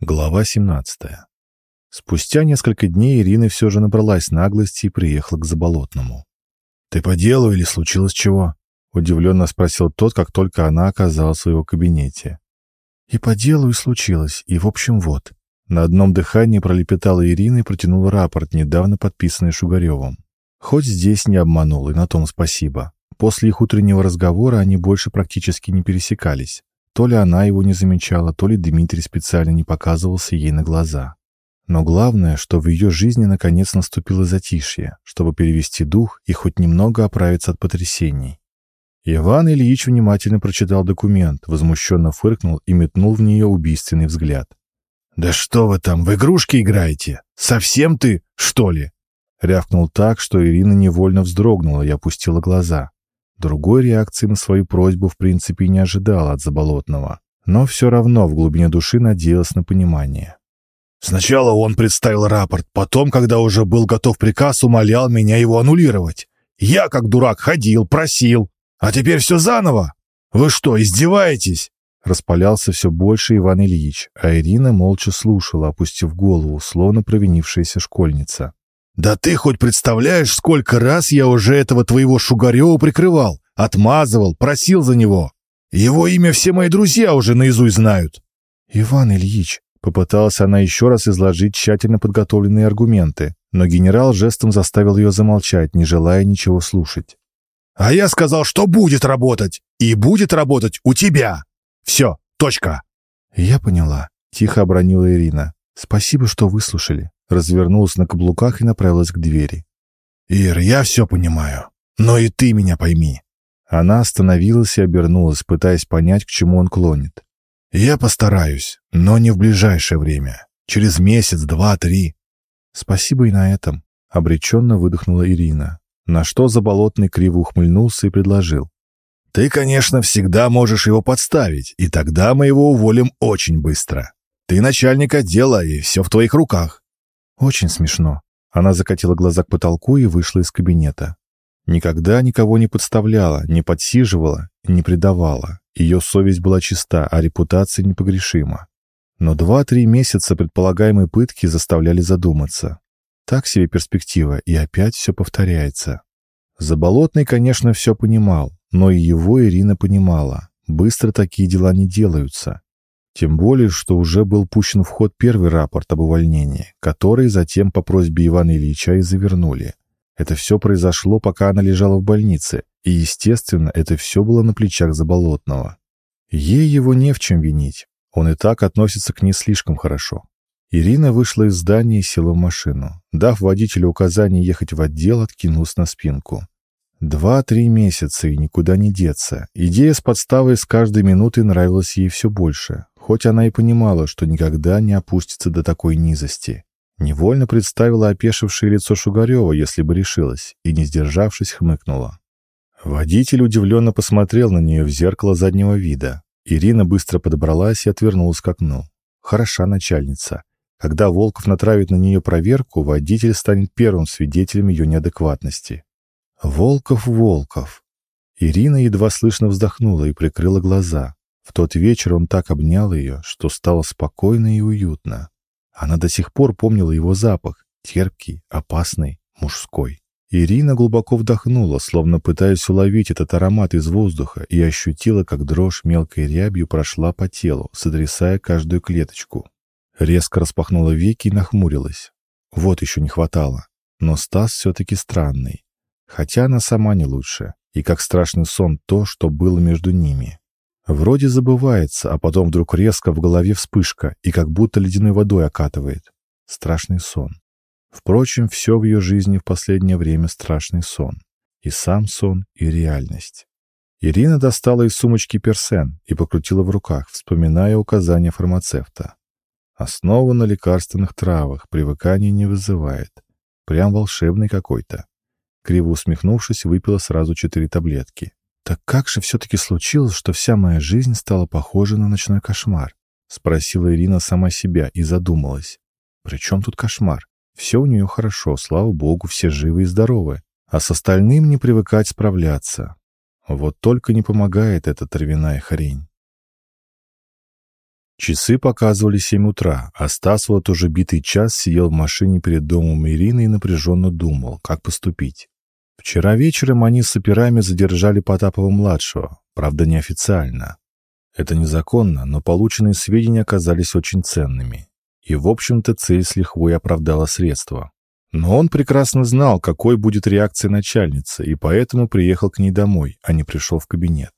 Глава 17. Спустя несколько дней Ирина все же набралась наглости и приехала к Заболотному. «Ты по делу или случилось чего?» — удивленно спросил тот, как только она оказалась в его кабинете. «И по делу, и случилось, и в общем вот». На одном дыхании пролепетала Ирина и протянула рапорт, недавно подписанный Шугаревым. Хоть здесь не обманул, и на том спасибо. После их утреннего разговора они больше практически не пересекались. То ли она его не замечала, то ли Дмитрий специально не показывался ей на глаза. Но главное, что в ее жизни наконец наступило затишье, чтобы перевести дух и хоть немного оправиться от потрясений. Иван Ильич внимательно прочитал документ, возмущенно фыркнул и метнул в нее убийственный взгляд. «Да что вы там, в игрушки играете? Совсем ты, что ли?» Рявкнул так, что Ирина невольно вздрогнула и опустила глаза. Другой реакции на свою просьбу в принципе не ожидала от Заболотного, но все равно в глубине души надеялась на понимание. Сначала он представил рапорт, потом, когда уже был готов приказ, умолял меня его аннулировать. Я, как дурак, ходил, просил. А теперь все заново? Вы что, издеваетесь? Распалялся все больше Иван Ильич, а Ирина молча слушала, опустив голову, словно провинившаяся школьница. «Да ты хоть представляешь, сколько раз я уже этого твоего Шугарева прикрывал, отмазывал, просил за него. Его имя все мои друзья уже наизусть знают». «Иван Ильич», — попыталась она еще раз изложить тщательно подготовленные аргументы, но генерал жестом заставил ее замолчать, не желая ничего слушать. «А я сказал, что будет работать, и будет работать у тебя. Все, точка». «Я поняла», — тихо обронила Ирина. «Спасибо, что выслушали» развернулась на каблуках и направилась к двери. «Ир, я все понимаю, но и ты меня пойми». Она остановилась и обернулась, пытаясь понять, к чему он клонит. «Я постараюсь, но не в ближайшее время. Через месяц, два, три». «Спасибо и на этом», — обреченно выдохнула Ирина, на что Заболотный криво ухмыльнулся и предложил. «Ты, конечно, всегда можешь его подставить, и тогда мы его уволим очень быстро. Ты начальник отдела, и все в твоих руках. Очень смешно. Она закатила глаза к потолку и вышла из кабинета. Никогда никого не подставляла, не подсиживала, не предавала. Ее совесть была чиста, а репутация непогрешима. Но два-три месяца предполагаемой пытки заставляли задуматься. Так себе перспектива, и опять все повторяется. Заболотный, конечно, все понимал, но и его Ирина понимала. Быстро такие дела не делаются. Тем более, что уже был пущен в ход первый рапорт об увольнении, который затем по просьбе Ивана Ильича и завернули. Это все произошло, пока она лежала в больнице, и, естественно, это все было на плечах Заболотного. Ей его не в чем винить, он и так относится к ней слишком хорошо. Ирина вышла из здания и села в машину. Дав водителю указание ехать в отдел, откинулась на спинку. Два-три месяца и никуда не деться. Идея с подставой с каждой минутой нравилась ей все больше хоть она и понимала, что никогда не опустится до такой низости. Невольно представила опешившее лицо Шугарева, если бы решилась, и, не сдержавшись, хмыкнула. Водитель удивленно посмотрел на нее в зеркало заднего вида. Ирина быстро подобралась и отвернулась к окну. Хороша начальница. Когда Волков натравит на нее проверку, водитель станет первым свидетелем ее неадекватности. Волков, Волков. Ирина едва слышно вздохнула и прикрыла глаза. В тот вечер он так обнял ее, что стало спокойно и уютно. Она до сих пор помнила его запах, терпкий, опасный, мужской. Ирина глубоко вдохнула, словно пытаясь уловить этот аромат из воздуха, и ощутила, как дрожь мелкой рябью прошла по телу, сотрясая каждую клеточку. Резко распахнула веки и нахмурилась. Вот еще не хватало. Но Стас все-таки странный. Хотя она сама не лучше. И как страшный сон то, что было между ними. Вроде забывается, а потом вдруг резко в голове вспышка и как будто ледяной водой окатывает. Страшный сон. Впрочем, все в ее жизни в последнее время страшный сон. И сам сон, и реальность. Ирина достала из сумочки персен и покрутила в руках, вспоминая указания фармацевта. Основа на лекарственных травах, привыкания не вызывает. Прям волшебный какой-то. Криво усмехнувшись, выпила сразу четыре таблетки. «Так как же все-таки случилось, что вся моя жизнь стала похожа на ночной кошмар?» — спросила Ирина сама себя и задумалась. «При чем тут кошмар? Все у нее хорошо, слава богу, все живы и здоровы. А с остальным не привыкать справляться. Вот только не помогает эта травяная хрень». Часы показывали семь утра, а Стас вот уже битый час сидел в машине перед домом Ирины и напряженно думал, как поступить. Вчера вечером они с операми задержали Потапова-младшего, правда неофициально. Это незаконно, но полученные сведения оказались очень ценными. И, в общем-то, цель с лихвой оправдала средства. Но он прекрасно знал, какой будет реакция начальницы, и поэтому приехал к ней домой, а не пришел в кабинет.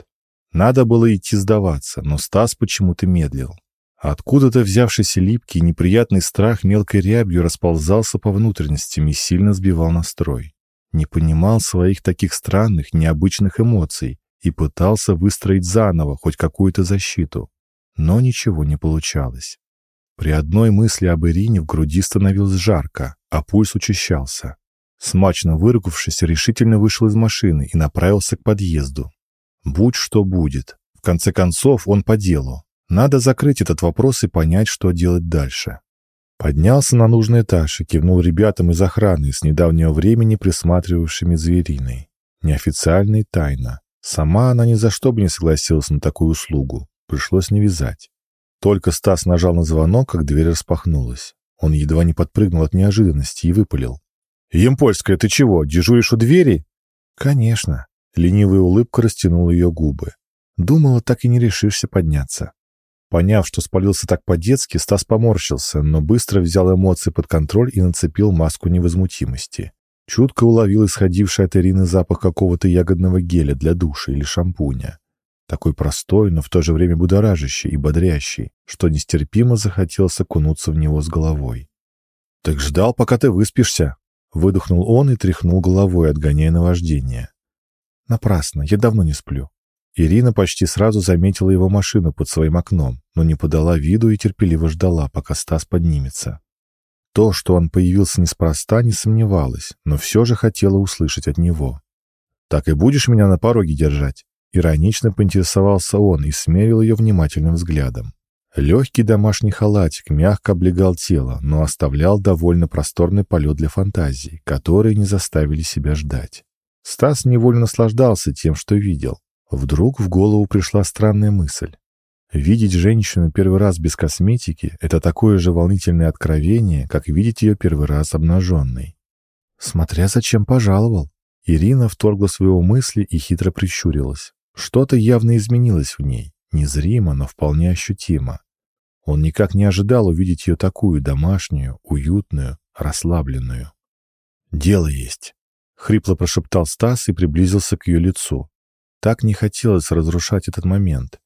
Надо было идти сдаваться, но Стас почему-то медлил. Откуда-то взявшийся липкий неприятный страх мелкой рябью расползался по внутренностям и сильно сбивал настрой. Не понимал своих таких странных, необычных эмоций и пытался выстроить заново хоть какую-то защиту. Но ничего не получалось. При одной мысли об Ирине в груди становилось жарко, а пульс учащался. Смачно выругавшись, решительно вышел из машины и направился к подъезду. Будь что будет. В конце концов, он по делу. Надо закрыть этот вопрос и понять, что делать дальше. Поднялся на нужный этаж и кивнул ребятам из охраны, с недавнего времени присматривавшими. Неофициально и тайно. Сама она ни за что бы не согласилась на такую услугу. Пришлось не вязать. Только Стас нажал на звонок, как дверь распахнулась. Он едва не подпрыгнул от неожиданности и выпалил. «Емпольская, ты чего, дежуришь у двери?» «Конечно». Ленивая улыбка растянула ее губы. Думала, так и не решишься подняться. Поняв, что спалился так по-детски, Стас поморщился, но быстро взял эмоции под контроль и нацепил маску невозмутимости. Чутко уловил исходивший от Ирины запах какого-то ягодного геля для душа или шампуня. Такой простой, но в то же время будоражащий и бодрящий, что нестерпимо захотелось окунуться в него с головой. «Так ждал, пока ты выспишься!» Выдохнул он и тряхнул головой, отгоняя наваждение. «Напрасно, я давно не сплю». Ирина почти сразу заметила его машину под своим окном, но не подала виду и терпеливо ждала, пока Стас поднимется. То, что он появился неспроста, не сомневалась, но все же хотела услышать от него. «Так и будешь меня на пороге держать?» Иронично поинтересовался он и смерил ее внимательным взглядом. Легкий домашний халатик мягко облегал тело, но оставлял довольно просторный полет для фантазий, которые не заставили себя ждать. Стас невольно наслаждался тем, что видел. Вдруг в голову пришла странная мысль. Видеть женщину первый раз без косметики – это такое же волнительное откровение, как видеть ее первый раз обнаженной. Смотря зачем пожаловал. Ирина вторгла своего мысли и хитро прищурилась. Что-то явно изменилось в ней, незримо, но вполне ощутимо. Он никак не ожидал увидеть ее такую домашнюю, уютную, расслабленную. «Дело есть», — хрипло прошептал Стас и приблизился к ее лицу. Так не хотелось разрушать этот момент.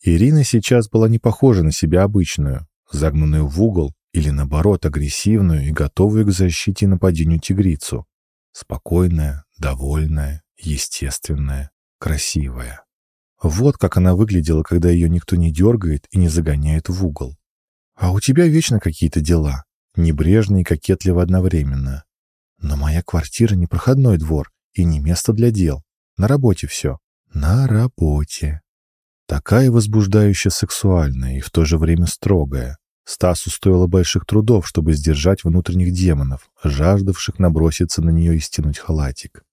Ирина сейчас была не похожа на себя обычную, загнанную в угол или, наоборот, агрессивную и готовую к защите и нападению тигрицу. Спокойная, довольная, естественная, красивая. Вот как она выглядела, когда ее никто не дергает и не загоняет в угол. А у тебя вечно какие-то дела, небрежно и кокетливо одновременно. Но моя квартира не проходной двор и не место для дел. На работе все. На работе. Такая возбуждающая сексуальная и в то же время строгая. Стасу стоило больших трудов, чтобы сдержать внутренних демонов, жаждавших наброситься на нее и стянуть халатик.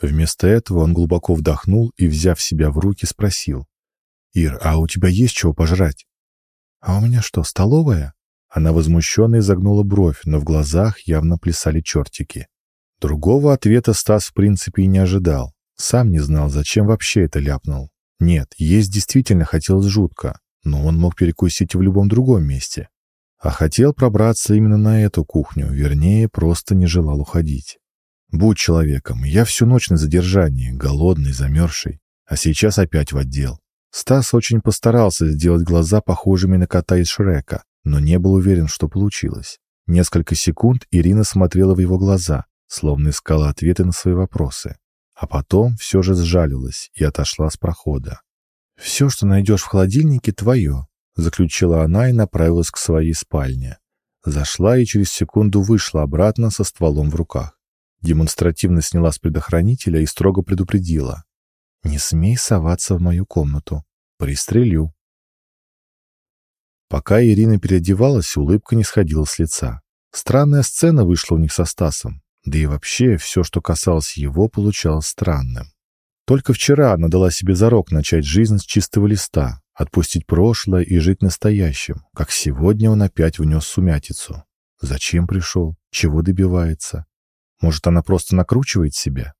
Вместо этого он глубоко вдохнул и, взяв себя в руки, спросил. «Ир, а у тебя есть чего пожрать?» «А у меня что, столовая?» Она возмущенно изогнула бровь, но в глазах явно плясали чертики. Другого ответа Стас в принципе и не ожидал. Сам не знал, зачем вообще это ляпнул. Нет, есть действительно хотелось жутко, но он мог перекусить в любом другом месте. А хотел пробраться именно на эту кухню, вернее, просто не желал уходить. Будь человеком, я всю ночь на задержании, голодный, замерзший, а сейчас опять в отдел. Стас очень постарался сделать глаза похожими на кота из Шрека, но не был уверен, что получилось. Несколько секунд Ирина смотрела в его глаза, словно искала ответы на свои вопросы. А потом все же сжалилась и отошла с прохода. «Все, что найдешь в холодильнике, твое», — заключила она и направилась к своей спальне. Зашла и через секунду вышла обратно со стволом в руках. Демонстративно сняла с предохранителя и строго предупредила. «Не смей соваться в мою комнату. Пристрелю». Пока Ирина переодевалась, улыбка не сходила с лица. Странная сцена вышла у них со Стасом. Да и вообще, все, что касалось его, получалось странным. Только вчера она дала себе зарок начать жизнь с чистого листа, Отпустить прошлое и жить настоящим, как сегодня он опять внес сумятицу. Зачем пришел? Чего добивается? Может, она просто накручивает себя?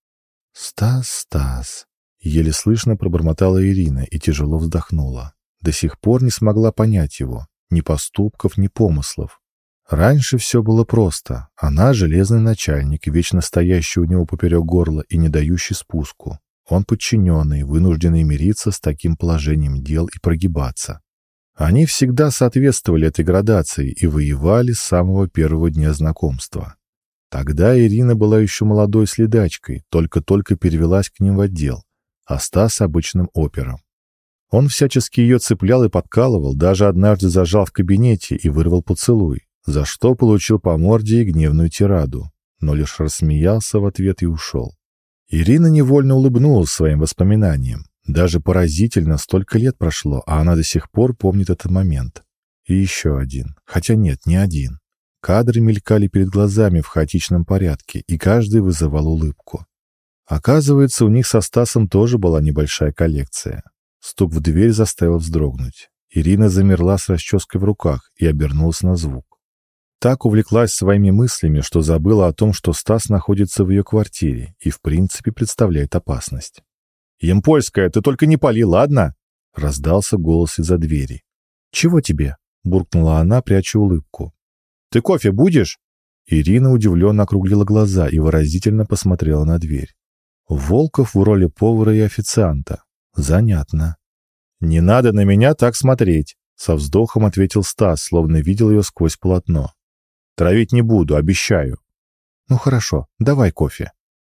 «Стас, Стас!» Еле слышно пробормотала Ирина и тяжело вздохнула. До сих пор не смогла понять его. Ни поступков, ни помыслов. Раньше все было просто. Она — железный начальник, вечно стоящий у него поперек горла и не дающий спуску. Он подчиненный, вынужденный мириться с таким положением дел и прогибаться. Они всегда соответствовали этой градации и воевали с самого первого дня знакомства. Тогда Ирина была еще молодой следачкой, только-только перевелась к ним в отдел, а Стас — обычным опером. Он всячески ее цеплял и подкалывал, даже однажды зажал в кабинете и вырвал поцелуй, за что получил по морде и гневную тираду, но лишь рассмеялся в ответ и ушел. Ирина невольно улыбнулась своим воспоминаниям. Даже поразительно, столько лет прошло, а она до сих пор помнит этот момент. И еще один. Хотя нет, не один. Кадры мелькали перед глазами в хаотичном порядке, и каждый вызывал улыбку. Оказывается, у них со Стасом тоже была небольшая коллекция. Стук в дверь заставил вздрогнуть. Ирина замерла с расческой в руках и обернулась на звук. Так увлеклась своими мыслями, что забыла о том, что Стас находится в ее квартире и, в принципе, представляет опасность. «Емпольская, ты только не пали, ладно?» — раздался голос из-за двери. «Чего тебе?» — буркнула она, пряча улыбку. «Ты кофе будешь?» Ирина удивленно округлила глаза и выразительно посмотрела на дверь. Волков в роли повара и официанта. Занятно. «Не надо на меня так смотреть», — со вздохом ответил Стас, словно видел ее сквозь полотно. Травить не буду, обещаю. Ну хорошо, давай кофе.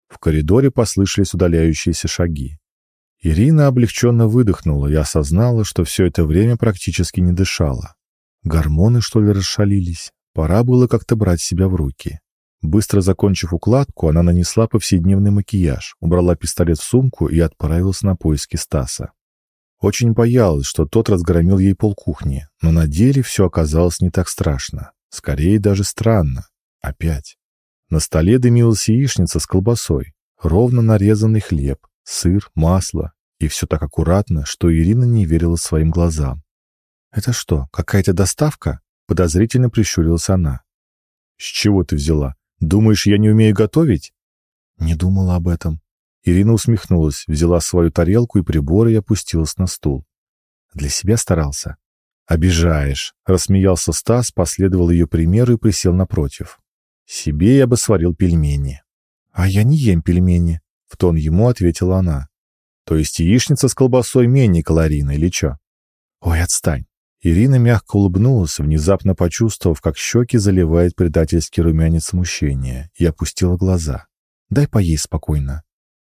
В коридоре послышались удаляющиеся шаги. Ирина облегченно выдохнула и осознала, что все это время практически не дышала. Гормоны, что ли, расшалились? Пора было как-то брать себя в руки. Быстро закончив укладку, она нанесла повседневный макияж, убрала пистолет в сумку и отправилась на поиски Стаса. Очень боялась, что тот разгромил ей полкухни, но на деле все оказалось не так страшно. Скорее даже странно. Опять. На столе дымилась яичница с колбасой, ровно нарезанный хлеб, сыр, масло. И все так аккуратно, что Ирина не верила своим глазам. «Это что, какая-то доставка?» Подозрительно прищурилась она. «С чего ты взяла? Думаешь, я не умею готовить?» Не думала об этом. Ирина усмехнулась, взяла свою тарелку и приборы и опустилась на стул. Для себя старался. «Обижаешь», — рассмеялся Стас, последовал ее примеру и присел напротив. «Себе я бы сварил пельмени». «А я не ем пельмени», — в тон ему ответила она. «То есть яичница с колбасой менее калорийна или чё?» «Ой, отстань». Ирина мягко улыбнулась, внезапно почувствовав, как щеки заливает предательский румянец смущения, и опустила глаза. «Дай поесть спокойно».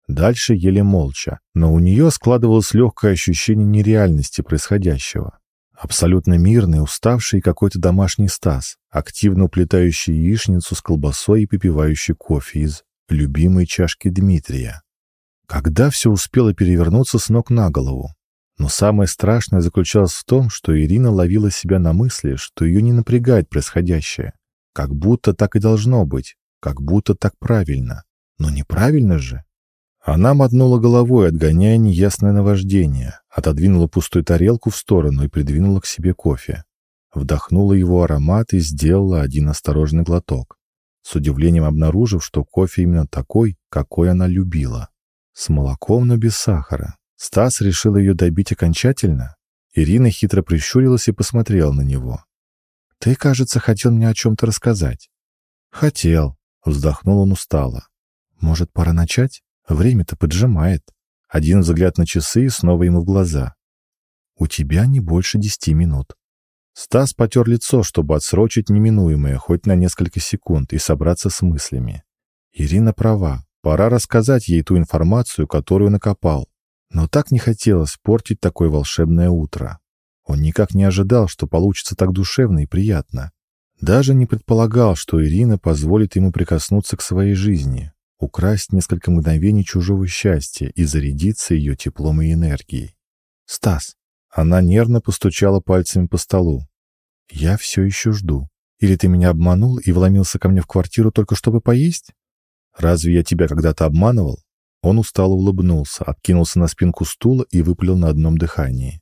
Дальше ели молча, но у нее складывалось легкое ощущение нереальности происходящего. Абсолютно мирный, уставший какой-то домашний Стас, активно уплетающий яичницу с колбасой и попивающий кофе из любимой чашки Дмитрия. Когда все успело перевернуться с ног на голову? Но самое страшное заключалось в том, что Ирина ловила себя на мысли, что ее не напрягает происходящее. Как будто так и должно быть, как будто так правильно. Но неправильно же. Она мотнула головой, отгоняя неясное наваждение, отодвинула пустую тарелку в сторону и придвинула к себе кофе. Вдохнула его аромат и сделала один осторожный глоток, с удивлением обнаружив, что кофе именно такой, какой она любила. С молоком, но без сахара. Стас решил ее добить окончательно. Ирина хитро прищурилась и посмотрела на него. «Ты, кажется, хотел мне о чем-то рассказать». «Хотел», — вздохнул он устало. «Может, пора начать?» Время-то поджимает. Один взгляд на часы и снова ему в глаза. У тебя не больше десяти минут. Стас потер лицо, чтобы отсрочить неминуемое хоть на несколько секунд и собраться с мыслями. Ирина права. Пора рассказать ей ту информацию, которую накопал. Но так не хотелось портить такое волшебное утро. Он никак не ожидал, что получится так душевно и приятно. Даже не предполагал, что Ирина позволит ему прикоснуться к своей жизни, украсть несколько мгновений чужого счастья и зарядиться ее теплом и энергией. «Стас!» Она нервно постучала пальцами по столу. «Я все еще жду. Или ты меня обманул и вломился ко мне в квартиру только чтобы поесть? Разве я тебя когда-то обманывал?» Он устало улыбнулся, откинулся на спинку стула и выпалил на одном дыхании.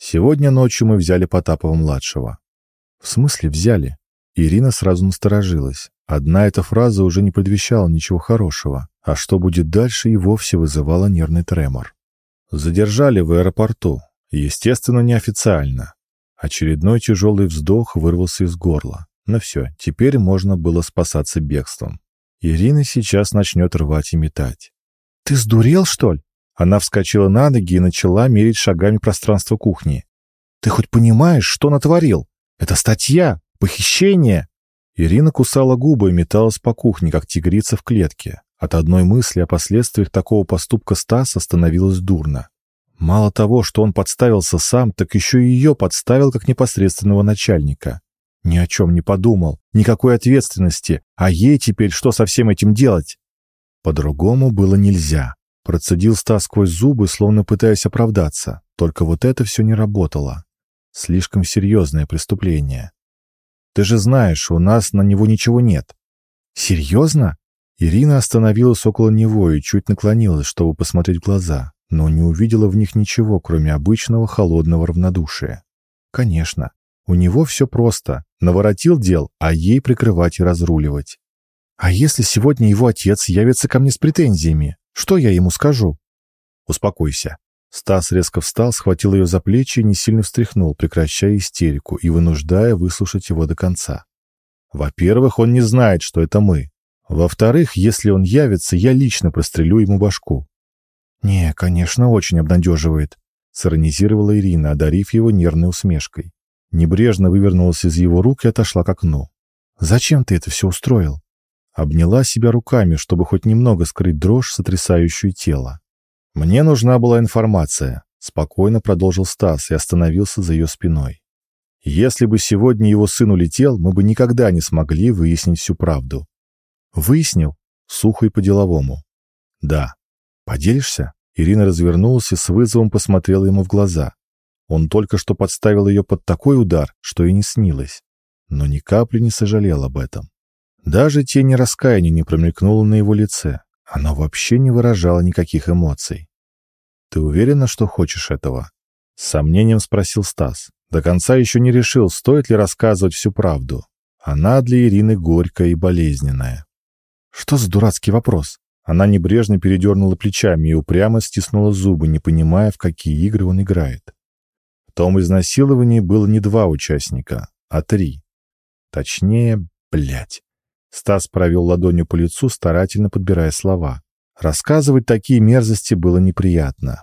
Сегодня ночью мы взяли Потапова-младшего». «В смысле взяли?» Ирина сразу насторожилась. Одна эта фраза уже не предвещала ничего хорошего, а что будет дальше и вовсе вызывала нервный тремор. Задержали в аэропорту. Естественно, неофициально. Очередной тяжелый вздох вырвался из горла. Но все, теперь можно было спасаться бегством. Ирина сейчас начнет рвать и метать. «Ты сдурел, что ли?» Она вскочила на ноги и начала мерить шагами пространство кухни. «Ты хоть понимаешь, что натворил? Это статья, похищение!» Ирина кусала губы и металась по кухне, как тигрица в клетке. От одной мысли о последствиях такого поступка Стаса становилось дурно. Мало того, что он подставился сам, так еще и ее подставил как непосредственного начальника. Ни о чем не подумал, никакой ответственности, а ей теперь что со всем этим делать? По-другому было нельзя. Процедил Стас сквозь зубы, словно пытаясь оправдаться. Только вот это все не работало. Слишком серьезное преступление. Ты же знаешь, у нас на него ничего нет. Серьезно? Ирина остановилась около него и чуть наклонилась, чтобы посмотреть в глаза, но не увидела в них ничего, кроме обычного холодного равнодушия. Конечно, у него все просто. Наворотил дел, а ей прикрывать и разруливать. А если сегодня его отец явится ко мне с претензиями, что я ему скажу? Успокойся. Стас резко встал, схватил ее за плечи и не сильно встряхнул, прекращая истерику и вынуждая выслушать его до конца. Во-первых, он не знает, что это мы. Во-вторых, если он явится, я лично прострелю ему башку. «Не, конечно, очень обнадеживает», — сиронизировала Ирина, одарив его нервной усмешкой. Небрежно вывернулась из его рук и отошла к окну. «Зачем ты это все устроил?» Обняла себя руками, чтобы хоть немного скрыть дрожь, сотрясающую тело. «Мне нужна была информация», — спокойно продолжил Стас и остановился за ее спиной. «Если бы сегодня его сын улетел, мы бы никогда не смогли выяснить всю правду. «Выяснил?» — сухо и по-деловому. «Да». «Поделишься?» Ирина развернулась и с вызовом посмотрела ему в глаза. Он только что подставил ее под такой удар, что и не снилось. Но ни капли не сожалел об этом. Даже тени раскаяния не промелькнуло на его лице. Оно вообще не выражало никаких эмоций. «Ты уверена, что хочешь этого?» С сомнением спросил Стас. До конца еще не решил, стоит ли рассказывать всю правду. Она для Ирины горькая и болезненная. Что за дурацкий вопрос? Она небрежно передернула плечами и упрямо стиснула зубы, не понимая, в какие игры он играет. В том изнасиловании было не два участника, а три. Точнее, блядь. Стас провел ладонью по лицу, старательно подбирая слова. Рассказывать такие мерзости было неприятно.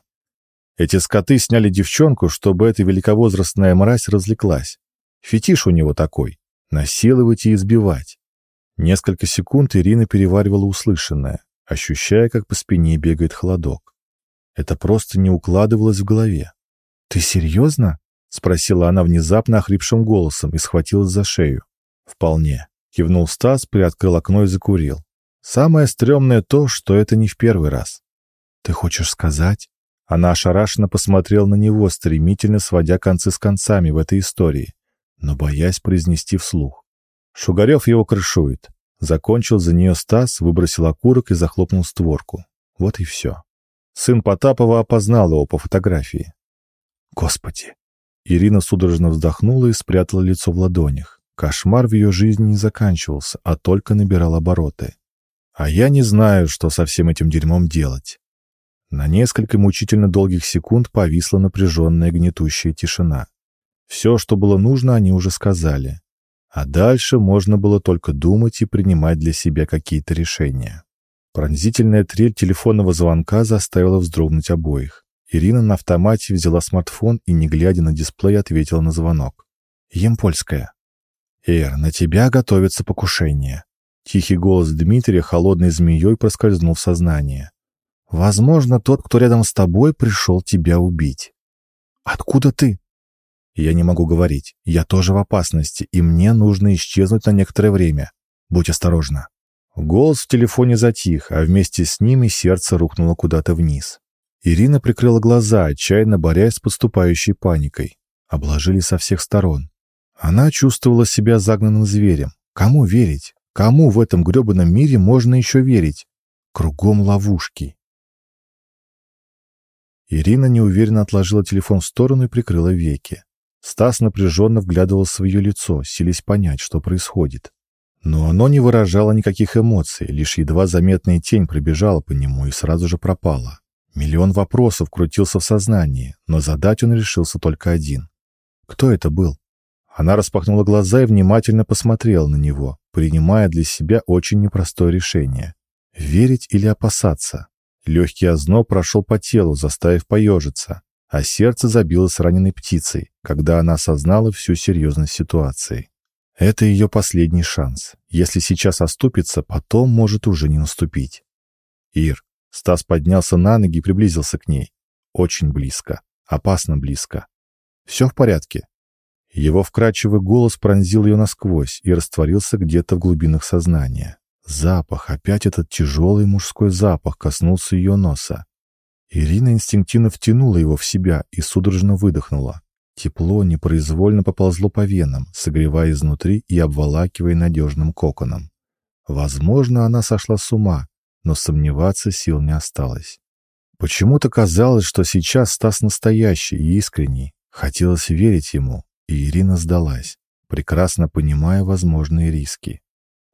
Эти скоты сняли девчонку, чтобы эта великовозрастная мразь развлеклась. Фетиш у него такой — насиловать и избивать. Несколько секунд Ирина переваривала услышанное, ощущая, как по спине бегает холодок. Это просто не укладывалось в голове. «Ты серьезно?» — спросила она внезапно охрипшим голосом и схватилась за шею. «Вполне», — кивнул Стас, приоткрыл окно и закурил. «Самое стрёмное то, что это не в первый раз». «Ты хочешь сказать?» Она ошарашенно посмотрела на него, стремительно сводя концы с концами в этой истории, но боясь произнести вслух. Шугарев его крышует. Закончил за нее Стас, выбросил окурок и захлопнул створку. Вот и все. Сын Потапова опознал его по фотографии. Господи! Ирина судорожно вздохнула и спрятала лицо в ладонях. Кошмар в ее жизни не заканчивался, а только набирал обороты. А я не знаю, что со всем этим дерьмом делать. На несколько мучительно долгих секунд повисла напряженная гнетущая тишина. Все, что было нужно, они уже сказали. А дальше можно было только думать и принимать для себя какие-то решения. Пронзительная трель телефонного звонка заставила вздрогнуть обоих. Ирина на автомате взяла смартфон и, не глядя на дисплей, ответила на звонок. «Емпольская». «Эр, на тебя готовится покушение». Тихий голос Дмитрия холодной змеей проскользнул в сознание. «Возможно, тот, кто рядом с тобой, пришел тебя убить». «Откуда ты?» Я не могу говорить. Я тоже в опасности, и мне нужно исчезнуть на некоторое время. Будь осторожна». Голос в телефоне затих, а вместе с ним и сердце рухнуло куда-то вниз. Ирина прикрыла глаза, отчаянно борясь с подступающей паникой. Обложили со всех сторон. Она чувствовала себя загнанным зверем. Кому верить? Кому в этом грёбаном мире можно еще верить? Кругом ловушки. Ирина неуверенно отложила телефон в сторону и прикрыла веки. Стас напряженно вглядывался в ее лицо, силясь понять, что происходит. Но оно не выражало никаких эмоций, лишь едва заметная тень пробежала по нему и сразу же пропала. Миллион вопросов крутился в сознании, но задать он решился только один. Кто это был? Она распахнула глаза и внимательно посмотрела на него, принимая для себя очень непростое решение. Верить или опасаться? Легкий озноб прошел по телу, заставив поежиться, а сердце забилось раненой птицей, когда она осознала всю серьезность ситуации. Это ее последний шанс. Если сейчас оступится, потом может уже не наступить. Ир. Стас поднялся на ноги и приблизился к ней. Очень близко. Опасно близко. «Все в порядке?» Его вкрадчивый голос пронзил ее насквозь и растворился где-то в глубинах сознания. Запах, опять этот тяжелый мужской запах коснулся ее носа. Ирина инстинктивно втянула его в себя и судорожно выдохнула. Тепло непроизвольно поползло по венам, согревая изнутри и обволакивая надежным коконом. Возможно, она сошла с ума, но сомневаться сил не осталось. Почему-то казалось, что сейчас Стас настоящий и искренний. Хотелось верить ему, и Ирина сдалась, прекрасно понимая возможные риски.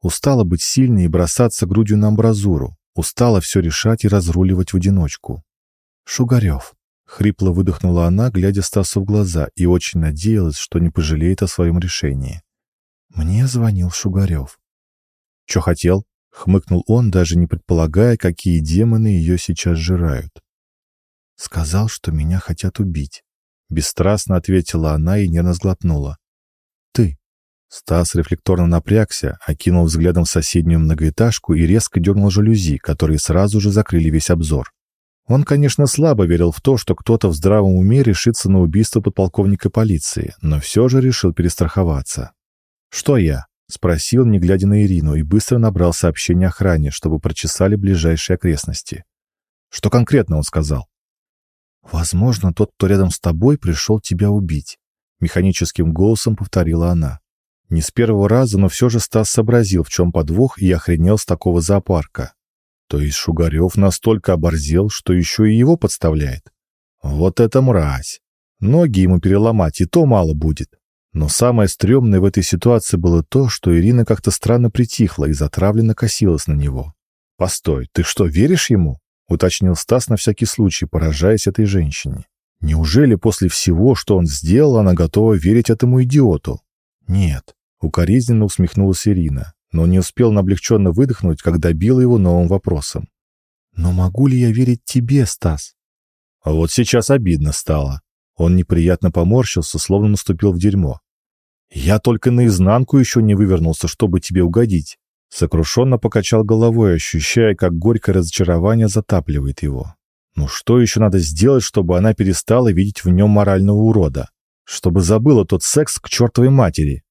Устала быть сильной и бросаться грудью на амбразуру, устала все решать и разруливать в одиночку. «Шугарев», Хрипло выдохнула она, глядя Стасу в глаза, и очень надеялась, что не пожалеет о своем решении. Мне звонил Шугарев. «Че хотел?» — хмыкнул он, даже не предполагая, какие демоны ее сейчас жирают. «Сказал, что меня хотят убить». Бесстрастно ответила она и нервно сглотнула. «Ты». Стас рефлекторно напрягся, окинул взглядом соседнюю многоэтажку и резко дернул жалюзи, которые сразу же закрыли весь обзор. Он, конечно, слабо верил в то, что кто-то в здравом уме решится на убийство подполковника полиции, но все же решил перестраховаться. «Что я?» — спросил, не глядя на Ирину, и быстро набрал сообщение охране, чтобы прочесали ближайшие окрестности. «Что конкретно он сказал?» «Возможно, тот, кто рядом с тобой, пришел тебя убить», — механическим голосом повторила она. Не с первого раза, но все же Стас сообразил, в чем подвох, и охренел с такого зоопарка. То есть Шугарев настолько оборзел, что еще и его подставляет. Вот это мразь! Ноги ему переломать и то мало будет. Но самое стрёмное в этой ситуации было то, что Ирина как-то странно притихла и затравленно косилась на него. «Постой, ты что, веришь ему?» — уточнил Стас на всякий случай, поражаясь этой женщине. «Неужели после всего, что он сделал, она готова верить этому идиоту?» «Нет», — укоризненно усмехнулась Ирина но не успел он облегченно выдохнуть, как добил его новым вопросом. «Но могу ли я верить тебе, Стас?» А вот сейчас обидно стало. Он неприятно поморщился, словно наступил в дерьмо. «Я только наизнанку еще не вывернулся, чтобы тебе угодить». Сокрушенно покачал головой, ощущая, как горькое разочарование затапливает его. Ну что еще надо сделать, чтобы она перестала видеть в нем морального урода? Чтобы забыла тот секс к чертовой матери?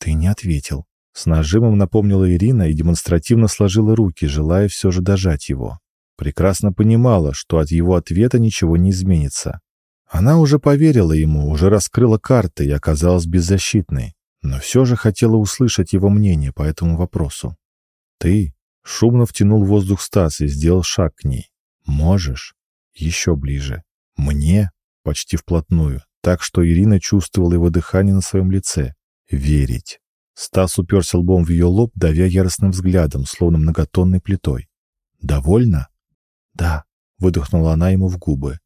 Ты не ответил. С нажимом напомнила Ирина и демонстративно сложила руки, желая все же дожать его. Прекрасно понимала, что от его ответа ничего не изменится. Она уже поверила ему, уже раскрыла карты и оказалась беззащитной, но все же хотела услышать его мнение по этому вопросу. «Ты?» — шумно втянул воздух Стас и сделал шаг к ней. «Можешь?» Еще ближе. «Мне?» Почти вплотную, так что Ирина чувствовала его дыхание на своем лице. «Верить?» Стас уперся лбом в ее лоб, давя яростным взглядом, словно многотонной плитой. «Довольно?» «Да», — выдохнула она ему в губы.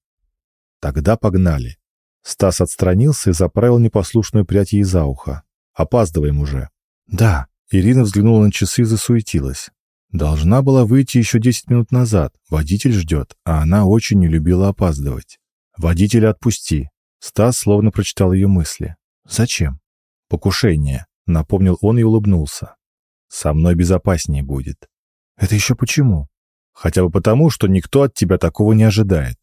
«Тогда погнали». Стас отстранился и заправил непослушную прядь ей за ухо. «Опаздываем уже». «Да». Ирина взглянула на часы и засуетилась. Должна была выйти еще десять минут назад. Водитель ждет, а она очень не любила опаздывать. «Водителя отпусти». Стас словно прочитал ее мысли. «Зачем?» «Покушение». Напомнил он и улыбнулся. «Со мной безопаснее будет». «Это еще почему?» «Хотя бы потому, что никто от тебя такого не ожидает».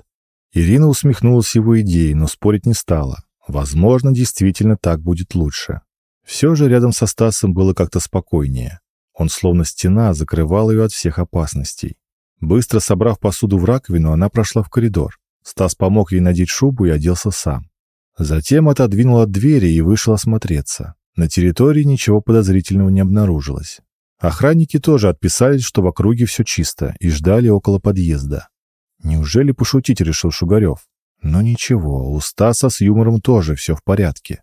Ирина усмехнулась его идеей, но спорить не стала. Возможно, действительно так будет лучше. Все же рядом со Стасом было как-то спокойнее. Он словно стена закрывал ее от всех опасностей. Быстро собрав посуду в раковину, она прошла в коридор. Стас помог ей надеть шубу и оделся сам. Затем отодвинул от двери и вышел осмотреться. На территории ничего подозрительного не обнаружилось. Охранники тоже отписались, что в округе все чисто, и ждали около подъезда. Неужели пошутить решил Шугарев? Но ничего, у Стаса с юмором тоже все в порядке.